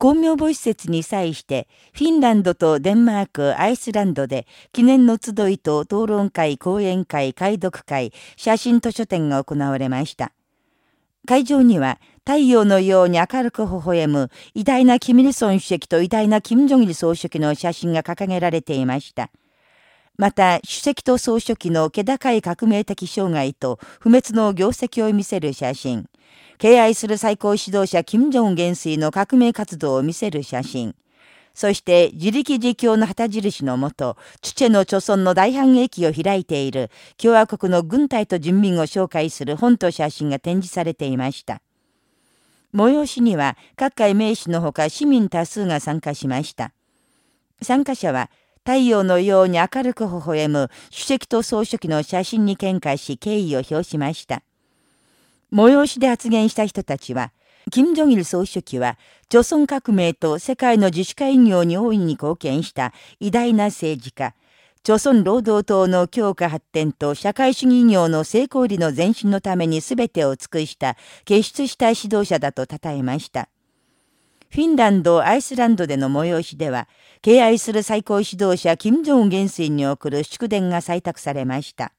公明母施設に際して、フィンランドとデンマーク、アイスランドで記念の集いと討論会、講演会、解読会、写真図書展が行われました。会場には太陽のように明るく微笑む偉大なキミルソン主席と偉大なキム・ジョギル総書記の写真が掲げられていました。また、主席と総書記の気高い革命的生涯と不滅の業績を見せる写真。敬愛する最高指導者金正恩元帥の革命活動を見せる写真。そして自力自強の旗印のもと、チュチェの貯村の大反撃を開いている共和国の軍隊と人民を紹介する本と写真が展示されていました。催しには各界名士のほか市民多数が参加しました。参加者は太陽のように明るく微笑む主席と総書記の写真に見解し敬意を表しました。催しで発言した人たちは、金正日総書記は、朝鮮革命と世界の自主会業に大いに貢献した偉大な政治家、朝鮮労働党の強化発展と社会主義業の成功裏の前進のために全てを尽くした傑出した指導者だと称えました。フィンランド、アイスランドでの催しでは、敬愛する最高指導者金正恩元帥に送る祝電が採択されました。